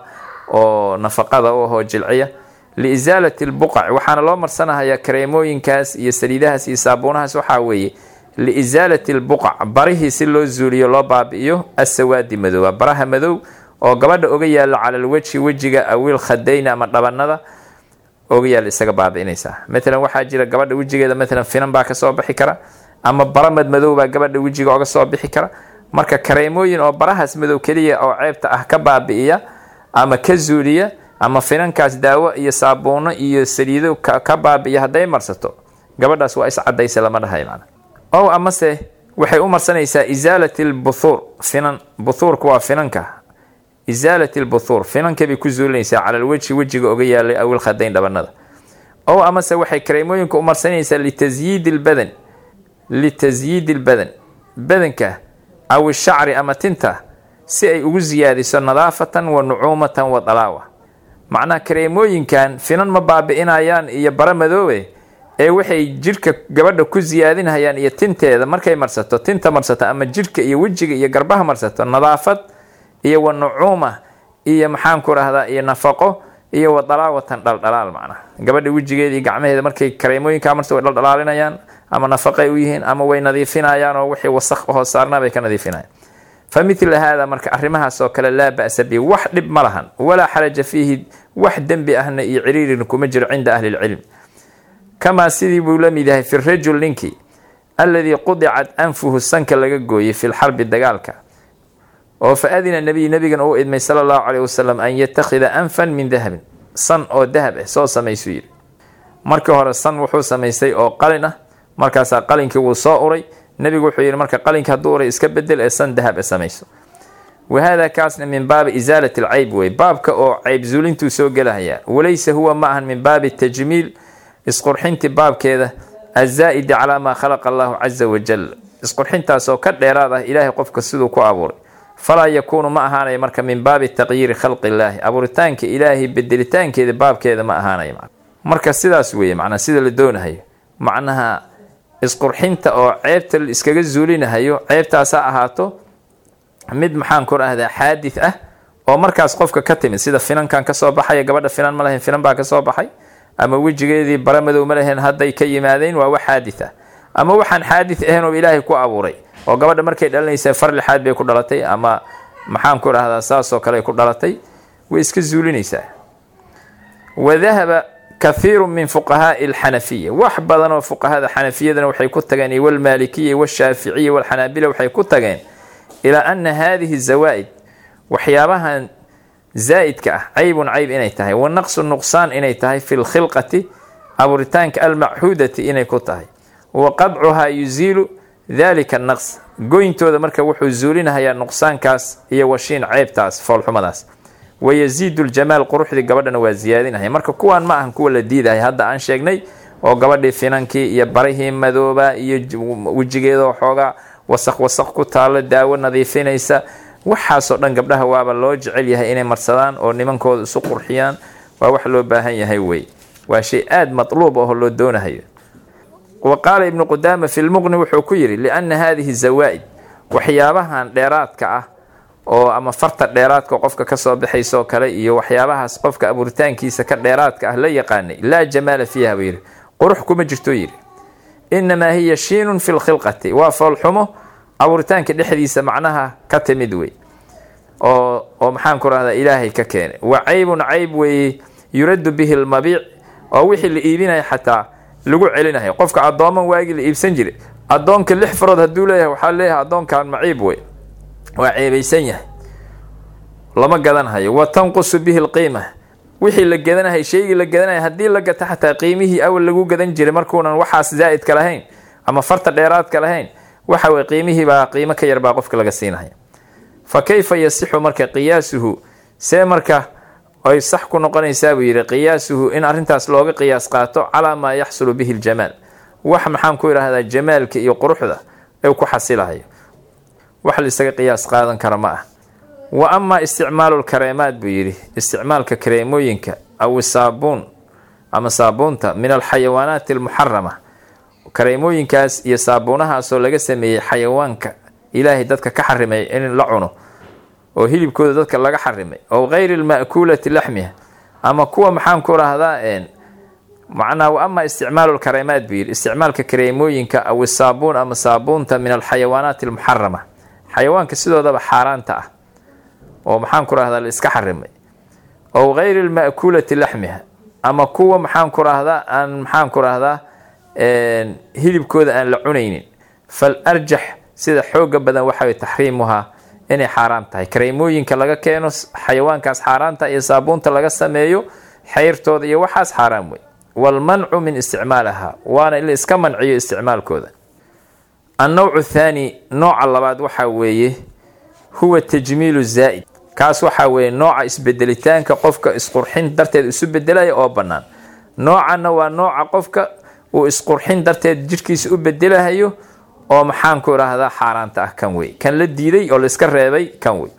oo nafaqada u ahoo jilciya liisaalati lbuqac waxaana loo marsanahayaa kareemooyinkaas iyo saliidahaas iyo saabuunahaas. Waxaa weeye liisaalati lbuqac barihii si loo zuuliyo loo baabi'iyo asawaadi madooba baraha madow oo gabadha oga yaalo calalwejhi wejiga awil khadayni ama dhabanada oga yaal isaga baabi'inaysaa maalan waxaa jira gabadha wejigeeda maalan finan baa ka soo bixi kara ama baramad madow baa gabadha wejiga oga soo bixi kara. Marka kareemooyin oo barahaas madow keliya oo ceebta ah ka baabi'iya ama ka zuuliya ama finankaas daawo iyo saabuuno iyo saliido ka baabi'iya hadday marsato gabadhaas waa iscadaysa lama dhahay macna ow amase waxay u marsanaysaa isaalati lbuthuur finan buthuurka waa finanka. Isaalati lbuthuur finankay bay ku zuulinaysaa cala lwejhi wejiga oga yaalay awil khadayn dhabanada ow amase waxay kareemooyinka u marsanaysaa litasyiidi lbadan litasyiidi lbadan badanka aw shacri ama tinta si ay ugu siyaadiso nadaafatan wa nucuumatan wa dalaawa macnaha kareemooyinkan finan ma baabi'inayaan iyo bara madoobe ee waxay jirka gabadha ku siyaadinhayaan iyo tinteeda markay marsato tinta marsato ama jirka iyo wejiga iyo garbaha marsato nadaafad iyo wa nucuuma iyo maxaan ku rahdaa iyo nafaqo iyo wa dalaawatan dhaldhalaal macnaha gabadha wejigeeda iyo gacmaheeda markay kareemooyinkaa marsa way dhaldhalaalinayaan ama nafaqay u yihiin ama way nadiifinayaan oo wixii wasaq hoos saarnaa bay ka nadiifinayaan fa haada marka arrimahaas oo kale laa ba'sa bi wax dhib ma lahan walaa xaraja fiihi wax dembi ahna iyo ciriirina kuma jiro cinda ahli lcilm kamaa sidii buu la mid yahay fi rajul ninkii alladii qudicat anfuhu sanka laga gooyey fi lxarbi dagaalka oo fa adina nabiy nabigan uu idmay sala allahu caleyh wasalam an yatakhida anfan min dahabin san oo dahab ah soo samaysuu yidhi. Markii hore san wuxuu samaystay oo qalin ah markaasaa qalinkii wuu soo uray nebigu wuxuu yidhi marka qalinka hadduu uray iska bedel ee san dahab e samayso wahada kaasna min baabi isaalati alcayb wey baabka oo cayb zuulintuu soo gelahayaa walaysa huwa ma ahan min baabi tajmiil isqurxinti baabkeeda azaa'idi calaa maa khalaqa allahu caza wajal isqurxintaasoo ka dheeraad ah ilaahay qofka siduu ku abuuray falaa yakuunu ma ahaanayo marka min baabi taqyiiri khalqi illaahi abuuritaanka ilaahay bedelitaankeeda baabkeeda ma ahaanayo marka sidaas weeye macnaa sida la doonahayo macnaha isqurxinta oo ceebta la iskaga zuulinahayo ceebtaas ha ahaato mid maxaan ku rahdaa xaadith ah oo markaas qofka ka timid sida finankan ka soo baxaya gabadha finan ma lahayn finan baa ka soo baxay ama wejigeedii bara madow ma lahayn hadday ka yimaadeen waa wax xaadith ah. Ama waxaan xaadith ahayn oo ilaahay ku abuuray oo gabadha markay dhalinaysa far lixaad bay ku dhalatay ama maxaan ku rahdaa saasoo kale ku dhalatay way iska zuulinaysaa. Wadahaba kathiiru min fuqahaai alxanafiya wax badan oo fuqahada xanafiyadana waxay ku tageen iyo walmaalikiya washaaficiya walxanaabila waxay ku tageen ilaa ana haadihi zawaa'id waxyaabahan zaa'idka ah caybun cayb inay tahay wa naqsu nuqsaan inay tahay fi lkhilqati abuuritaanka almachuudati inay ku tahay. Wa qadcuhaa yuziilu dalika naqs goyntooda marka wuxuu zuulinahayaa nuqsaankaas iyo washiin ceybtaas foolxumadaas. Wayaziidu ljamaal quruxdii gabadhana waa ziyaadinaya marka kuwaan ma ahan kuwa la diidahay hadda aan sheegnay oo gabadhii finankii iyo barihii madooba iyo wejigeeda xoogaa wasaq wasaq ku taalo daawo nadiifinaysa. Waxaasoo dhan gabdhaha waaba loo jecel yahay inay marsadaan oo nimankooda isu qurxiyaan. Waa wax loo baahan yahay wey. Waa shay aada matluub aho loo doonahayo. Wa qaala ibnu qudaama fi lmuqni wuxuu ku yidhi lianna haadihi zawaa'id waxyaabahan dheeraadka ah oo ama farta dheeraadka qofka ka soo baxaysoo kale iyo waxyaabahaas qofka abuuritaankiisa ka dheeraadka ah la yaqaanay laa jamaala fiiha buu yidhi. Qurux kuma jirto yidhi inamaa hiya shiinun fi lkhilqati waa foolxumo abuuritaanka dhexdiisa macnaha ka timid wey oo oo maxaan ku rahdaa ilaahay ka keenay wa caybun cayb weeye yuraddu bihi lmabiic oo wixii la iibinaya xataa lagu celinayo qofka addooman waagii la iibsan jiray addoonka lix farood hadduu leeyahay waxaa leeyahay addoonkan maciib wey waa ceebaysan yahay lama gadanhayo wa tanqusu bihi lqiima wixii la gadanahay shaygii la gadanaya haddii la gata xataa qiimihii awal lagu gadan jiray markuunan waxaas zaa'idka lahayn ama farta dheeraadka lahayn waxa weye qiimihiibaa qiimo ka yarbaa qofka laga siinaya. Fa kayfa yasixu marka qiyaasuhu? See marka ay sax ku noqonaysaa buu yidhi qiyaasuhu in arrintaas looga qiyaas qaato calaa maa yaxsulu bihi ljamaal wax maxaan ku idhaahdaa jamaalka iyo quruxda ee ku xasilahayo. Wax la isaga qiyaas qaadan kara ma ah wa amaa isticmaalu lkareemaat buu yidhi isticmaalka kareemooyinka aw saabuun ama saabuunta min alxayawaanaati almuxarama kareemooyinkaas iyo saabuunahaasoo laga sameeyey xayawaanka ilaahay dadka ka xarimay in la cuno oo hilibkooda dadka laga xarimay oo gayri lma'kuulati laxmiha ama kuwa maxaan ku rahdaa macnaa wa amaa isticmaalu lkareemaat buu yidhi isticmaalka kareemooyinka aw saabuun ama saabuunta min alxayawaanaati almuxarama xayawaanka sidoodaba xaaraanta ah oo maxaan ku rahdaa la iska xarimay oo gayri lma'kuulati laxmiha ama kuwa maxaan ku rahdaa aan maxaan ku rahdaa hilibkooda aan la cunaynin. Fal arjax sida xooga badan waxaway taxriimuhaa inay xaaraam tahay. Kareemooyinka laga keeno xayawaankaas xaaraanta iyo saabuunta laga sameeyo xayrtooda iyo waxaas xaaraam wey walmancu min isticmaalihaa waana in la iska manciyo isticmaalkooda. Annowcu thaani nooca labaad waxaa weeye huwa tajmiilu zaa'id kaas waxaa weeye nooca isbedelitaanka qofka isqurxin darteed isu bedelaya oo bannaan. Noocanna waa nooca qofka uu isqurxin darteed jidhkiisa u bedelahayo oo maxaan ku idhaahdaa xaaraanta ah kan wey kan la diiday oo laiska reebay kan wey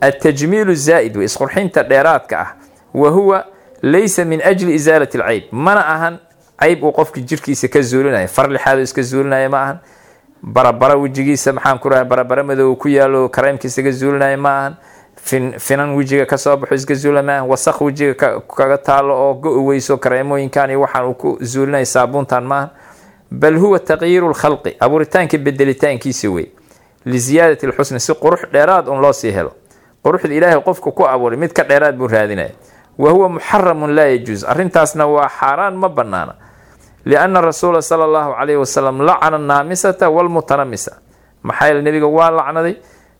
altajmiilu zaa'id wey isqurxinta dheeraadka ah. Wa huwa laysa min ajli isaalati alcayb mana ahan cayb uu qofka jidhkiisa ka zuulinayo. Far iska zuulinaya ma ahan. Barabara wejigiisa maxaan ku raha barabara madow ku yaalo kareemkiisa ka zuulinaya ma ahan finan wejiga ka soo baxo iska zuula maahan wasaq wejiga kaga taalo oo go- weyso kareemooyinkan iyo waxaan uu ku zuulinaya saabuuntan maahan bal huwa taqyiiru lkhalqi abuuritaanka bedelitaankiisa wey liziyaadati lxusni si qurux dheeraad un loo sii helo. Quruxda ilaahay qofka ku abuuray mid ka dheeraad buu raadinaya. Wa huwa muxaramun laa yajuus arrintaasna waa xaaraan ma banaana lianna rasuula sala allahu calayhi wasalam lacana naamisata walmutanamisa maxaa yeele nebiga waa lacnaday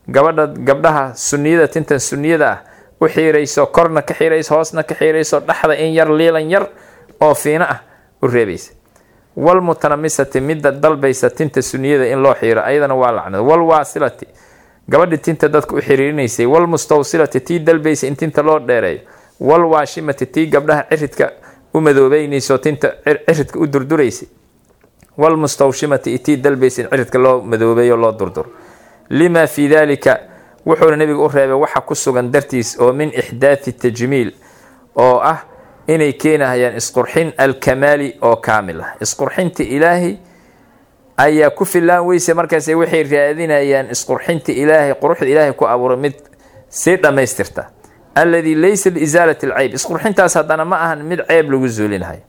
gabadha gabdhaha sunniyada tintan sunniyada ah u xiirayso korna ka xiirayso hoosna ka xiirayso dhexda in yar liilan yar oo fiino ah u reebaysa. Walmutanamisati midda dalbaysa tinta sunniyada in loo xiiro ayadana waa lacnaday walwaasilati gabadhi tinta dadka u xiriirinaysay walmustawsilati tii dalbaysa in tinta loo dheereeyo. Walwaashimati tii gabdhaha ciridka u madoobeynayso tinta ciridka u durduraysay. Walmustawshimati tii dalbaysa in ciridka loo madoobeeyo loo durduro lima fii dalika wuxuuna nebiga u reebay waxa ku sugan dartiis oo min ixdaati tajmiil oo ah inay keenahayaan isqurxin alkamaali oo kaamil ah. Isqurxinta ilaahay ayaa ku filaan weyse markaase waxay raadinayaan isqurxinta ilaahay quruxda ilaahay ku abuuray mid sii dhammaystirta. Alladii laysa liisaalati alcayb. Isqurxintaas haddana ma ahan mid ceeb lagu zuulinahayo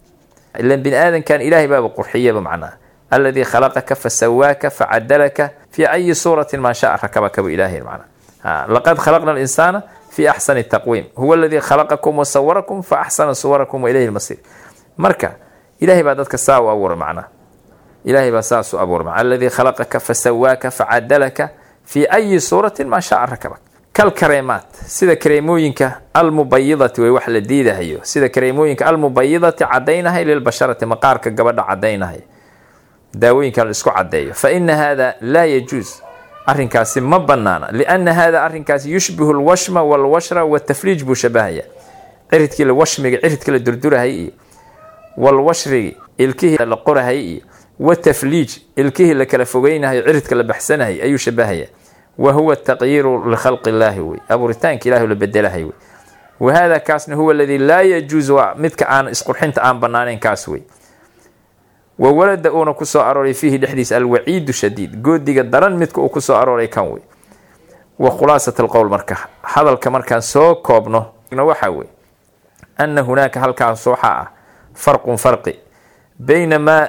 ilan bini aadankan ilaahay baaba qurxiyaba macnaha alladii khalaqaka fasawaaka facadalaka fii ayi suuratin maa shaa rakabaka bu ilaahay macnaha laqad khalaqna alinsaana fi axsani taqwiim huwa aladii khalaqakum wasawarakum fa axsana suwarakum wa ilayhi lmasiir marka ilahay baa dadka saa u abuuray macnaha ilahay baa saas u abuuray macna aladii khalaqaka fasawaaka facadalaka fii ayi suuratin maa shaa rakabak kal kareemaat sida kareemooyinka almubayidati way wax la diidahayo sida kareemooyinka almubayidati cadaynahay lilbasharati maqaarka gabadha cadaynahay daawooyinka la isku cadeeyo fa ina hada laa yajuus arrinkaasi ma banaana lianna hada arrinkaasi yushbihu lwashma walwashra watafliij buu shabahaya. Ciridkii washmiga ciridka la durdurahay iyo walwashrigi ilkihii la qorahay iyo watafliij ilkihii la kala fogeynahayo ciridka la baxsanahay ayuu shabahaya. Wa huwa taqyiiru likhalqi illaahi wey. Abuuritaanka ilahi la bedelahay wey. Wa hada kaasna huwa aladii laa yajuuz waa midka aan isqurxinta aan banaaneyn kaas wey wa walada uuna ku soo arooray fiihi dhexdiisa alwaciidu shadiid. Goodiga daran midka uu ku soo arooray kan wey wa khulaasat alqowl marka hadalka markaan soo koobno waxaa wey ana hunaaka halkaas waxaa ah farqun farqi. Bayna maa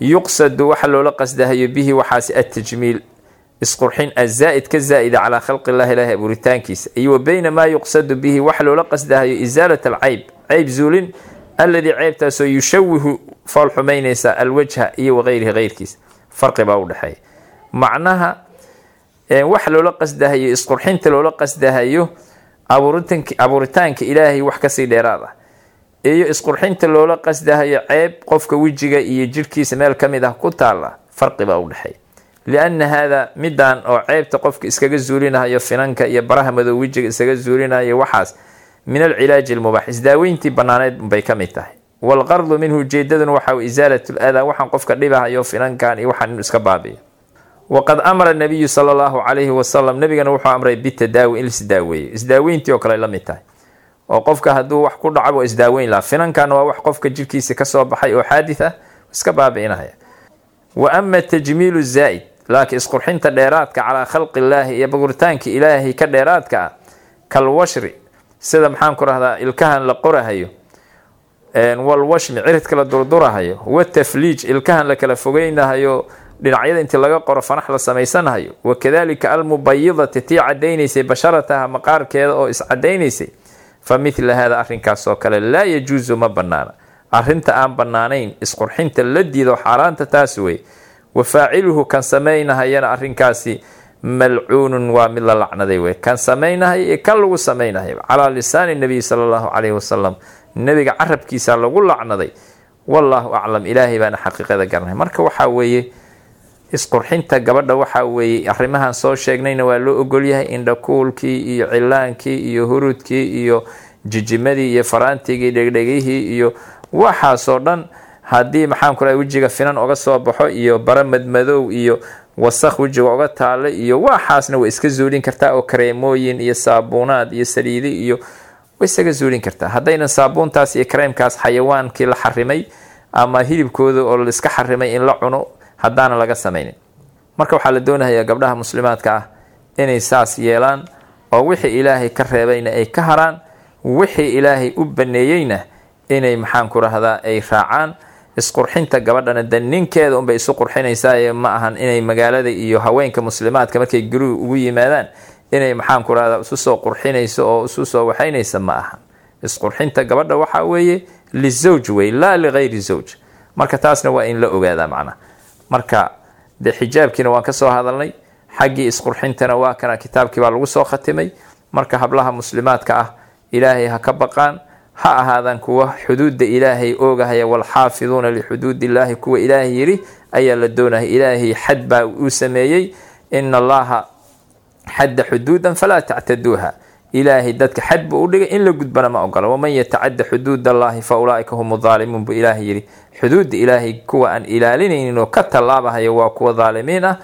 yuqsadu waxa loola qasdahayo bihi waxaasi atajmiil isqurxin azaa-id ka zaa'ida calaa khalqi illahi ilaahi abuuritaankiisa iyo wa bayna maa yuqsadu bihi waxa loola qasdahayo isaalat alcayb. Cayb zuulin alladii ceybtaasoo yushawihu fool xumaynaysa alwajha iyo wagayrihi keyrkiisa farqi baa u dhexeeya. Macnaha waxa loola qasdahayo isqurxinta loola qasdahayo abuuritaanka ilaahay wax ka sii dheeraad ah. Iyo isqurxinta loola qasdahayo ceeb qofka wejiga iyo jirhkiisa meel ka mid ah ku taala farqi baa u dhexeeya. Lianna haadaa midaan oo ceebta qofka iskaga zuulinahayo finanka iyo baraha madow wejiga iskaga zuulinayo waxaas min alcilaaji almubaax isdaaweyntii banaaneed bay ka mid tahay walqardu minhu ujeedaduna waxa isaalat ladaa waxaan qofka dhibahayo finankan iyo waxaan inuu iska baabiyo waqad amara nabiyu sala allahu calayhi wasalam nabigana wuxuu amray bitadaawi in laisdaaweeyo isdaaweyntii oo kale la mid tahay oo qofka hadduu wax ku dhaco waa isdaaweyn laha finankana waa wax qofka jirkiisa ka soo baxay oo xaadith ah iska baabi'inaya wa ama tajmiilu zaa'id laakiin isqurxinta dheeraadka calaa khalqi illaahi iyo baguritaanka ilaahay ka dheeraadka ah kalwashri sida maxaan ku rahdaa ilkahan la qorahayo walwashmi ciridka la durdurahayo watafliij ilkahan la kala fogeynahayo dhinacyada intii laga qoro fanax la samaysanahayo wakadalika almubayidati tii cadaynaysay basharataha maqaarkeeda oo iscadaynaysay fa mithla hada arrinkaas oo kale laa yajuusu ma banaana arrinta aan banaanayn isqurxinta la diido xaaraanta taas wey wa faaciluhu kan samaynahayana arrinkaasi malcuunun waa mid la lacnaday wey kan samaynahay iyo kan lagu samaynahay calaa lisaani nabiy sala allahu calayhi wasalam nebiga carabkiisa lagu lacnaday. Wallaahu aclam ilaahay baana xaqiiqada garanay marka waxaa weeye isqurxinta gabadha waxaa weeye arrimahan soo sheegnayna waa loo ogolyahay indhakuulkii iyo cilaankii iyo hurudkii iyo jijimadii iyo faraantigii dhegdhegihii iyo waxaasoo dhan haddii maxaan ku rahay wejiga finan oga soo baxo iyo bara madmadow iyo wasakh wejiga oga taalo iyo waxaasna way iska zuulin kartaa oo kareemooyin iyo saabuunaad iyo saliidi iyo way isaga zuulin kartaa. Haddaynan saabuuntaas iyo kareemkaas xayawaankii la xarimay ama hilibkooda oo laiska xarimay in la cuno haddaana laga samaynin. Marka waxaa la doonayaa gabdhaha muslimaadka ah inay saas yeelaan oo wixii ilaahay ka reebayna ay ka haraan wixii ilaahay u baneeyeyna inay maxaan ku rahdaa ay raacaan. Isqurxinta gabadhana de ninkeeda unbay isu qurxinaysaa ma ahan inay magaalada iyo haweenka muslimaadka markay guriga ugu yimaadaan inay maxaan ku rahdaa isu soo qurxinayso oo isu soo waxaynaysa ma ahan isqurxinta gabadha waxaa weeye lizawj wey laa ligayri zawj. Marka taasna waa in la ogaadaa macnaha marka dee xijaabkiina waan ka soo hadalnay xaggii isqurxintana waa kana kitaabkii baa lagu soo khatimay. Marka hablaha muslimaadka ah ilaahay ha ka baqaan ha ahaadaan kuwa xuduudda ilaahay oogahaya walxaafiduuna lixuduud illaahi kuwa ilaahay yidhi ayaa la doonaya. Ilaahay xad baa uu sameeyey. Ina allaha xadda xuduudan falaa tactaduuha. Ilaahay dadka xad buu u dhigay in la gudbana ma ogola waman yatacadda xuduud allahi fa ulaaika hum aalimuun buu ilaahay yidhi. Xuduudda ilaahay kuwa aan ilaalinaynin oo ka tallaabahaya waa kuwa dhaalimiin ah.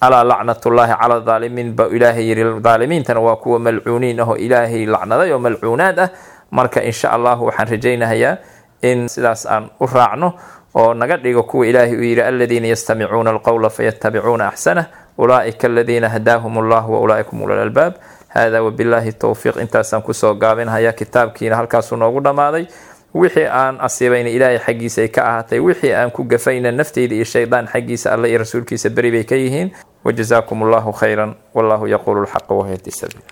Alaa lacnatullaahi cala dhaalimiin baa ilaahay yidhi. Dhaalimiintana waa kuwa malcuuniin ah oo ilaahay lacnaday oo malcuunaad ah. Marka insha allahu waxaan rajaynahayaa in sidaas aan u raacno oo naga dhigo kuwa ilaahay uu yidhi aladiina yastamicuuna alqowla fayatabicuuna axsanah ulaaika aladiina hadaahum allah wa ulaaika hum ulal albaab hada wabillahi towfiiq intaasaan ku soo gaabinhaya kitaabkiina halkaasuu noogu dhammaaday wixii aan asiibayna ilaahay xaggiisa ay ka ahaatay wixii aan ku gafayna nafteyda iyo shaydaan xaggiisa alle iyo rasuulkiisa beri bay ka yihiin wajazaakum allahu khayran wallahu yaquulu lxaqa wahayati sabiil